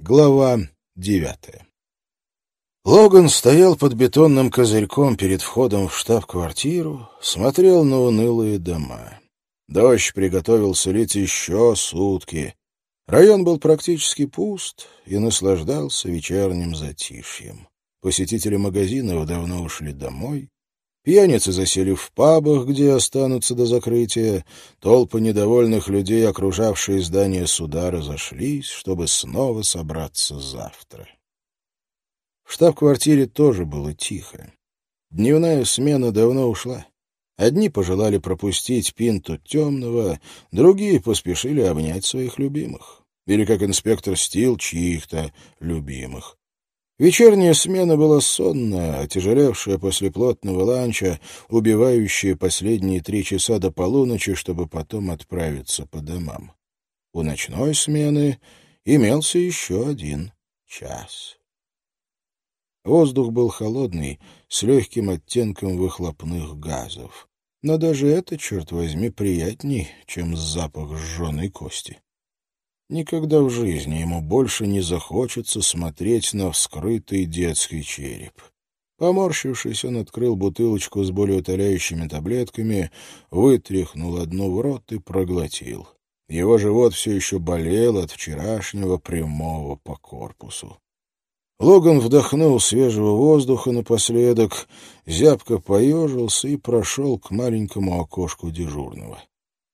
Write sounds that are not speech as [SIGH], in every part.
Глава девятая Логан стоял под бетонным козырьком перед входом в штаб-квартиру, смотрел на унылые дома. Дождь приготовился лить еще сутки. Район был практически пуст и наслаждался вечерним затишьем. Посетители магазинов давно ушли домой. Пьяницы засели в пабах, где останутся до закрытия. Толпы недовольных людей, окружавшие здание суда, разошлись, чтобы снова собраться завтра. В штаб-квартире тоже было тихо. Дневная смена давно ушла. Одни пожелали пропустить пинту темного, другие поспешили обнять своих любимых. Или, как инспектор Стил, чьих-то любимых. Вечерняя смена была сонная, отяжелевшая после плотного ланча, убивающая последние три часа до полуночи, чтобы потом отправиться по домам. У ночной смены имелся еще один час. Воздух был холодный, с легким оттенком выхлопных газов. Но даже это, черт возьми, приятней, чем запах сжженной кости. Никогда в жизни ему больше не захочется смотреть на вскрытый детский череп. Поморщившись, он открыл бутылочку с болеутоляющими таблетками, вытряхнул одну в рот и проглотил. Его живот все еще болел от вчерашнего прямого по корпусу. Логан вдохнул свежего воздуха напоследок, зябко поежился и прошел к маленькому окошку дежурного.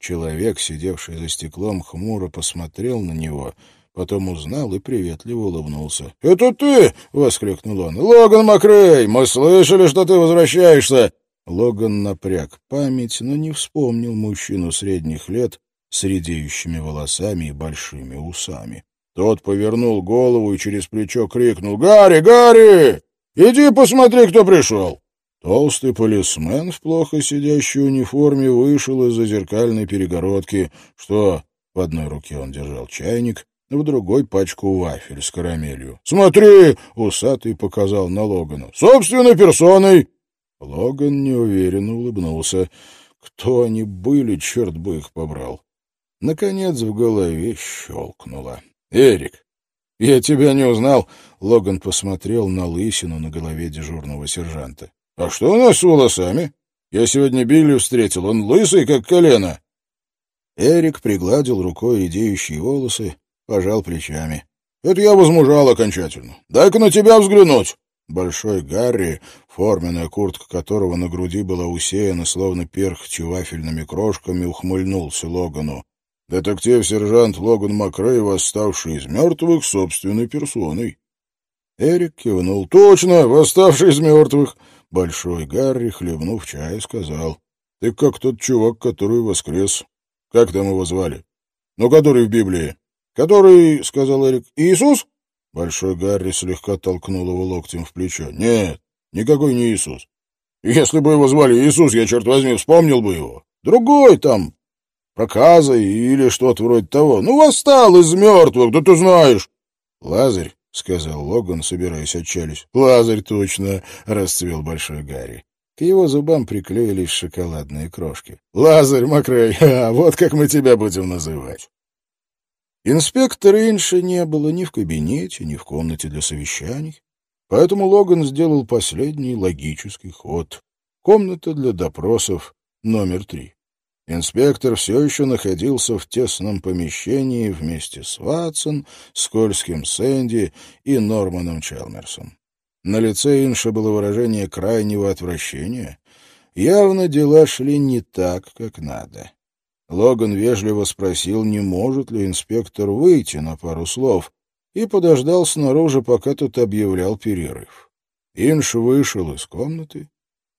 Человек, сидевший за стеклом, хмуро посмотрел на него, потом узнал и приветливо улыбнулся. — Это ты? — воскликнул он. — Логан Макрей, мы слышали, что ты возвращаешься. Логан напряг память, но не вспомнил мужчину средних лет с редеющими волосами и большими усами. Тот повернул голову и через плечо крикнул «Гарри, Гарри! Иди посмотри, кто пришел!» Толстый полисмен в плохо сидящей униформе вышел из-за зеркальной перегородки. Что? В одной руке он держал чайник, в другой — пачку вафель с карамелью. «Смотри!» — усатый показал на Логана. «Собственной персоной!» Логан неуверенно улыбнулся. Кто они были, черт бы их побрал. Наконец в голове щелкнуло. «Эрик, я тебя не узнал!» Логан посмотрел на лысину на голове дежурного сержанта. «А что у нас с волосами? Я сегодня Билли встретил, он лысый, как колено». Эрик пригладил рукой редеющие волосы, пожал плечами. «Это я возмужал окончательно. Дай-ка на тебя взглянуть». Большой Гарри, форменная куртка которого на груди была усеяна, словно перхотью вафельными крошками, ухмыльнулся Логану. Детектив-сержант Логан Макрей, восставший из мертвых собственной персоной. Эрик кивнул. «Точно, восставший из мертвых. Большой Гарри, хлебнув чай, сказал. — Ты как тот чувак, который воскрес. Как там его звали? — Ну, который в Библии. — Который, — сказал Эрик, — Иисус? Большой Гарри слегка толкнул его локтем в плечо. — Нет, никакой не Иисус. Если бы его звали Иисус, я, черт возьми, вспомнил бы его. Другой там, проказа или что-то вроде того. Ну, восстал из мертвых, да ты знаешь. Лазарь, — сказал Логан, собираясь отчалить. — Лазарь точно! — расцвел Большой Гарри. К его зубам приклеились шоколадные крошки. — Лазарь Макрей, [LAUGHS] а вот как мы тебя будем называть. Инспектора Инша не было ни в кабинете, ни в комнате для совещаний, поэтому Логан сделал последний логический ход. Комната для допросов номер три. Инспектор все еще находился в тесном помещении вместе с Ватсон, Скользким Сэнди и Норманом Челмерсом. На лице Инша было выражение крайнего отвращения. Явно дела шли не так, как надо. Логан вежливо спросил, не может ли инспектор выйти на пару слов, и подождал снаружи, пока тот объявлял перерыв. Инш вышел из комнаты.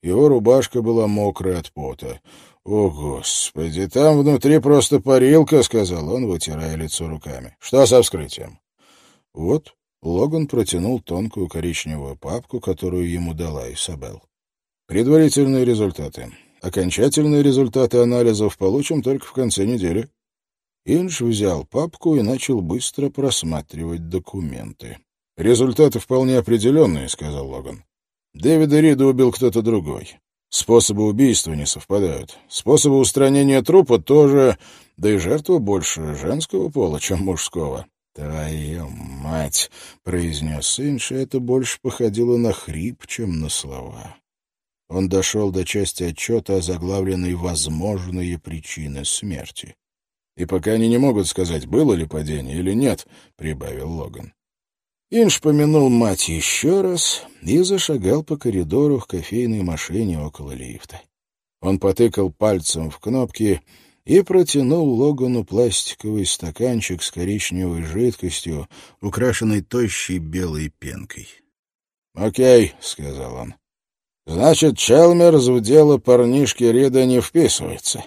Его рубашка была мокрая от пота. «О, Господи, там внутри просто парилка», — сказал он, вытирая лицо руками. «Что со вскрытием?» «Вот». Логан протянул тонкую коричневую папку, которую ему дала Исабел. «Предварительные результаты. Окончательные результаты анализов получим только в конце недели». Инж взял папку и начал быстро просматривать документы. «Результаты вполне определенные», — сказал Логан. «Дэвида Рида убил кто-то другой. Способы убийства не совпадают. Способы устранения трупа тоже, да и жертва больше женского пола, чем мужского. «Твою мать!» — произнес Инш, и это больше походило на хрип, чем на слова. Он дошел до части отчета, озаглавленной «Возможные причины смерти». «И пока они не могут сказать, было ли падение или нет», — прибавил Логан. Инш помянул мать еще раз и зашагал по коридору к кофейной машине около лифта. Он потыкал пальцем в кнопки и протянул Логану пластиковый стаканчик с коричневой жидкостью, украшенной тощей белой пенкой. «Окей», — сказал он. «Значит, Челмерс в дело парнишки Рида не вписывается».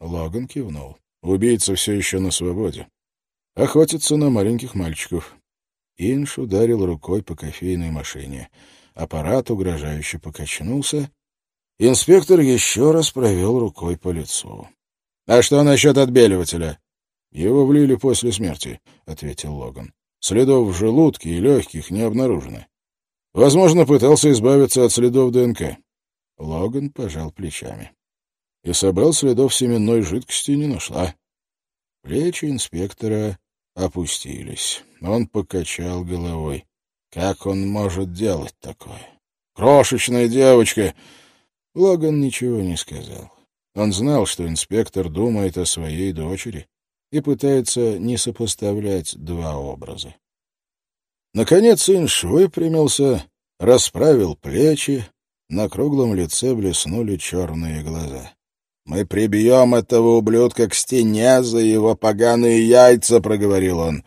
Логан кивнул. Убийца все еще на свободе. Охотится на маленьких мальчиков. Инш ударил рукой по кофейной машине. Аппарат угрожающе покачнулся. Инспектор еще раз провел рукой по лицу. «А что насчет отбеливателя?» «Его влили после смерти», — ответил Логан. «Следов в желудке и легких не обнаружено. Возможно, пытался избавиться от следов ДНК». Логан пожал плечами. Исабел следов семенной жидкости не нашла. Плечи инспектора опустились. Он покачал головой. Как он может делать такое? «Крошечная девочка!» Логан ничего не сказал. Он знал, что инспектор думает о своей дочери и пытается не сопоставлять два образа. Наконец Инш выпрямился, расправил плечи, на круглом лице блеснули черные глаза. «Мы прибьем этого ублюдка к стене за его поганые яйца», — проговорил он.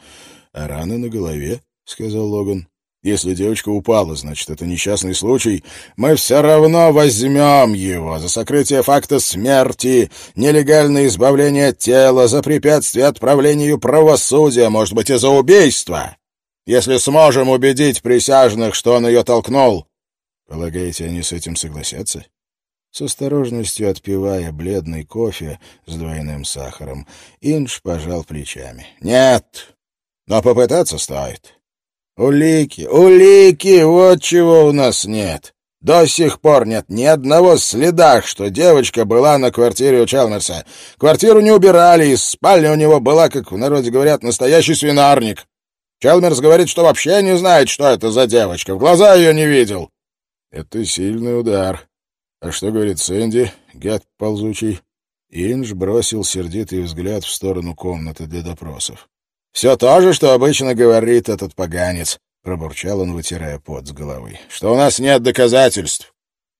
«А раны на голове», — сказал Логан. Если девочка упала, значит, это несчастный случай. Мы все равно возьмем его за сокрытие факта смерти, нелегальное избавление тела, за препятствие отправлению правосудия, может быть, и за убийство. Если сможем убедить присяжных, что он ее толкнул. Полагаете, они с этим согласятся? С осторожностью отпивая бледный кофе с двойным сахаром, Инж пожал плечами. «Нет, но попытаться стоит». Улики, улики, вот чего у нас нет. До сих пор нет ни одного следа, что девочка была на квартире у Чалмерса. Квартиру не убирали, и спальня у него была, как в народе говорят, настоящий свинарник. Чалмерс говорит, что вообще не знает, что это за девочка. В глаза ее не видел. Это сильный удар. А что говорит Сэнди, гад ползучий? Инж бросил сердитый взгляд в сторону комнаты для допросов. «Все то же, что обычно говорит этот поганец», — пробурчал он, вытирая пот с головы. «Что у нас нет доказательств».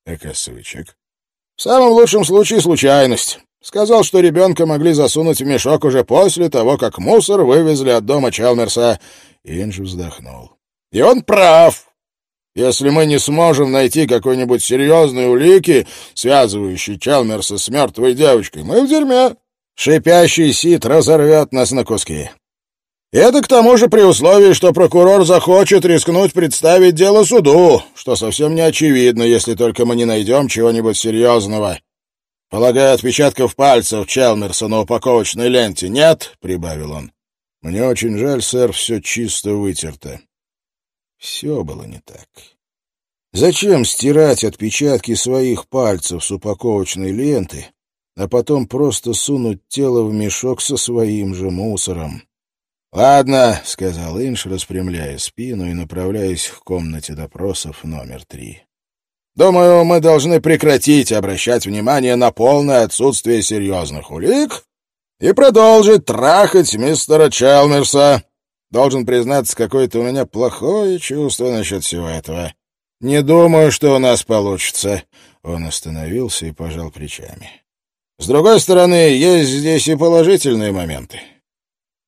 «А косычек?» «В самом лучшем случае случайность. Сказал, что ребенка могли засунуть в мешок уже после того, как мусор вывезли от дома Чалмерса». Инж вздохнул. «И он прав. Если мы не сможем найти какой-нибудь серьезной улики, связывающей Чалмерса с мертвой девочкой, мы в дерьме. Шипящий сит разорвет нас на куски. Это к тому же при условии, что прокурор захочет рискнуть представить дело суду, что совсем не очевидно, если только мы не найдем чего-нибудь серьезного. Полагаю, отпечатков пальцев Челмерса на упаковочной ленте нет, — прибавил он. Мне очень жаль, сэр, все чисто вытерто. Все было не так. Зачем стирать отпечатки своих пальцев с упаковочной ленты, а потом просто сунуть тело в мешок со своим же мусором? «Ладно», — сказал Инш, распрямляя спину и направляясь к комнате допросов номер три. «Думаю, мы должны прекратить обращать внимание на полное отсутствие серьезных улик и продолжить трахать мистера Челмерса. Должен признаться, какое-то у меня плохое чувство насчет всего этого. Не думаю, что у нас получится». Он остановился и пожал плечами. «С другой стороны, есть здесь и положительные моменты».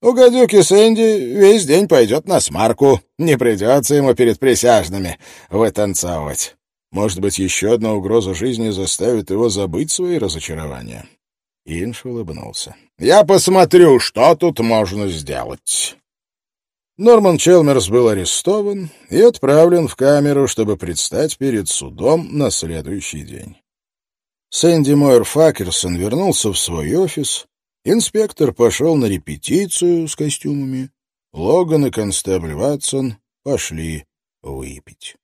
У гадюки Сэнди весь день пойдет на смарку. Не придется ему перед присяжными вытанцовывать. Может быть, еще одна угроза жизни заставит его забыть свои разочарования. Инш улыбнулся. «Я посмотрю, что тут можно сделать». Норман Челмерс был арестован и отправлен в камеру, чтобы предстать перед судом на следующий день. Сэнди Мойер Факерсон вернулся в свой офис Инспектор пошел на репетицию с костюмами. Логан и констебль Ватсон пошли выпить.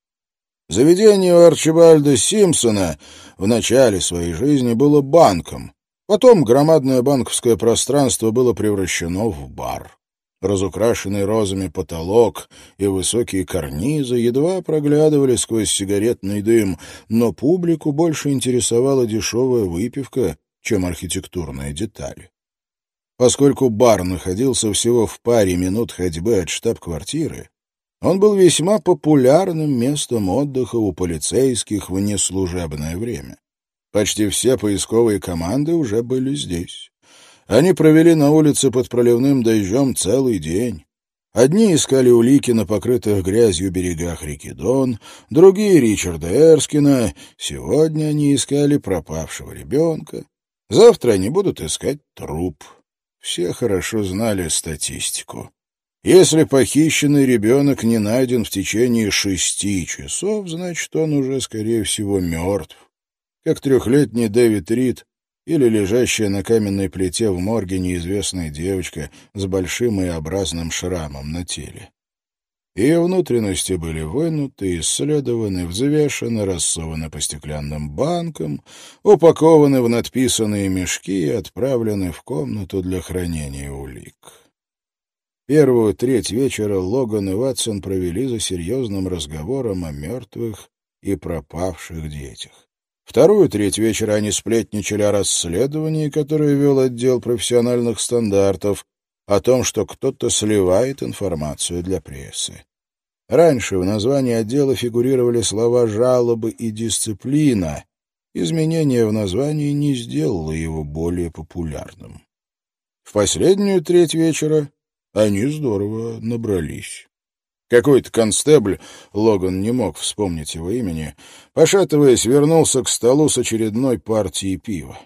Заведение у Арчибальда Симпсона в начале своей жизни было банком. Потом громадное банковское пространство было превращено в бар. Разукрашенный розами потолок и высокие карнизы едва проглядывали сквозь сигаретный дым, но публику больше интересовала дешевая выпивка, чем архитектурные детали. Поскольку бар находился всего в паре минут ходьбы от штаб-квартиры, он был весьма популярным местом отдыха у полицейских в неслужебное время. Почти все поисковые команды уже были здесь. Они провели на улице под проливным дождем целый день. Одни искали улики на покрытых грязью берегах реки Дон, другие — Ричарда Эрскина. Сегодня они искали пропавшего ребенка. Завтра они будут искать труп. Все хорошо знали статистику. Если похищенный ребенок не найден в течение шести часов, значит, он уже, скорее всего, мертв. Как трехлетний Дэвид Рид или лежащая на каменной плите в морге неизвестная девочка с большим и образным шрамом на теле. Ее внутренности были вынуты, исследованы, взвешены, рассованы по стеклянным банкам, упакованы в надписанные мешки и отправлены в комнату для хранения улик. Первую треть вечера Логан и Ватсон провели за серьезным разговором о мертвых и пропавших детях. Вторую треть вечера они сплетничали о расследовании, которое вел отдел профессиональных стандартов, о том, что кто-то сливает информацию для прессы. Раньше в названии отдела фигурировали слова «жалобы» и «дисциплина». Изменение в названии не сделало его более популярным. В последнюю треть вечера они здорово набрались. Какой-то констебль, Логан не мог вспомнить его имени, пошатываясь, вернулся к столу с очередной партией пива.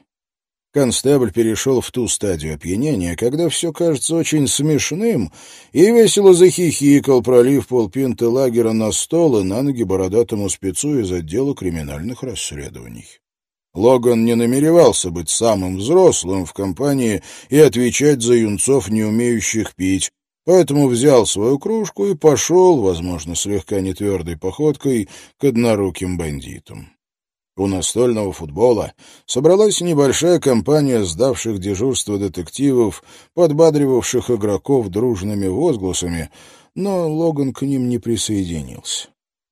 Констебль перешел в ту стадию опьянения, когда все кажется очень смешным, и весело захихикал, пролив полпинты лагера на стол и на ноги бородатому спецу из отдела криминальных расследований. Логан не намеревался быть самым взрослым в компании и отвечать за юнцов, не умеющих пить, поэтому взял свою кружку и пошел, возможно, слегка нетвердой походкой, к одноруким бандитам. У настольного футбола собралась небольшая компания сдавших дежурство детективов, подбадривавших игроков дружными возгласами, но Логан к ним не присоединился.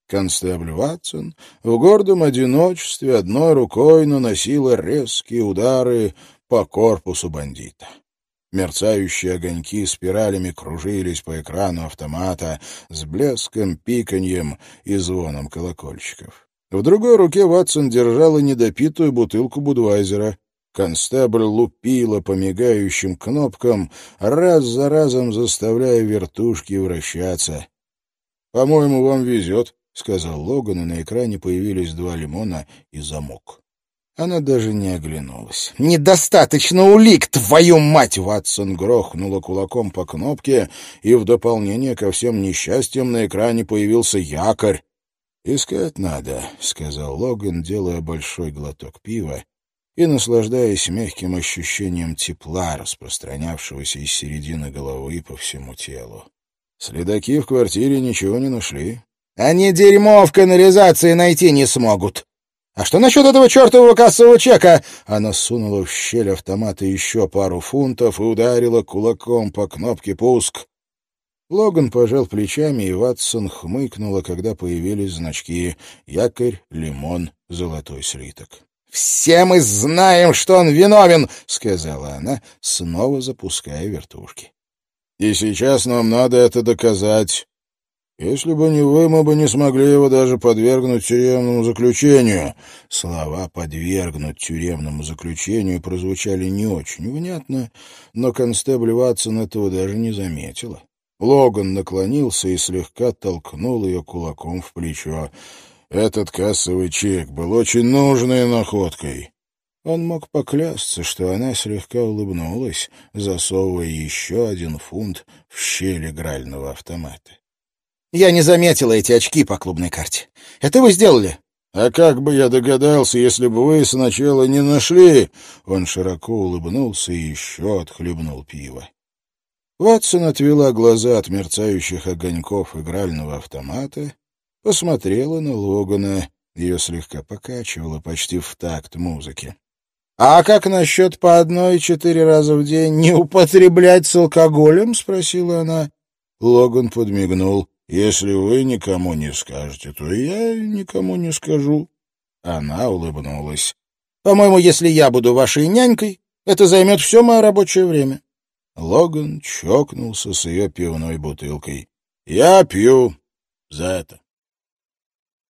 Констебль Ватсон в гордом одиночестве одной рукой наносила резкие удары по корпусу бандита. Мерцающие огоньки спиралями кружились по экрану автомата с блеском, пиканьем и звоном колокольчиков. В другой руке Ватсон держала недопитую бутылку Будвайзера. Констебль лупила по мигающим кнопкам, раз за разом заставляя вертушки вращаться. «По-моему, вам везет», — сказал Логан, и на экране появились два лимона и замок. Она даже не оглянулась. «Недостаточно улик, твою мать!» Ватсон грохнула кулаком по кнопке, и в дополнение ко всем несчастьям на экране появился якорь. «Искать надо», — сказал Логан, делая большой глоток пива и наслаждаясь мягким ощущением тепла, распространявшегося из середины головы по всему телу. Следаки в квартире ничего не нашли. «Они дерьмо в канализации найти не смогут», «А что насчет этого чертового кассового чека?» Она сунула в щель автомата еще пару фунтов и ударила кулаком по кнопке «Пуск». Логан пожал плечами, и Ватсон хмыкнула, когда появились значки «Якорь», «Лимон», «Золотой слиток». «Все мы знаем, что он виновен!» — сказала она, снова запуская вертушки. «И сейчас нам надо это доказать. Если бы не вы, мы бы не смогли его даже подвергнуть тюремному заключению. Слова «подвергнуть тюремному заключению» прозвучали не очень внятно, но констебль Ватсон этого даже не заметила. Логан наклонился и слегка толкнул ее кулаком в плечо. Этот кассовый чек был очень нужной находкой. Он мог поклясться, что она слегка улыбнулась, засовывая еще один фунт в щель игрального автомата. Я не заметила эти очки по клубной карте. Это вы сделали?» «А как бы я догадался, если бы вы сначала не нашли?» Он широко улыбнулся и еще отхлебнул пиво. Ватсон отвела глаза от мерцающих огоньков игрального автомата, посмотрела на Логана, ее слегка покачивало почти в такт музыки. «А как насчет по одной четыре раза в день не употреблять с алкоголем?» — спросила она. Логан подмигнул. «Если вы никому не скажете, то я никому не скажу». Она улыбнулась. «По-моему, если я буду вашей нянькой, это займет все мое рабочее время». Логан чокнулся с ее пивной бутылкой. «Я пью за это».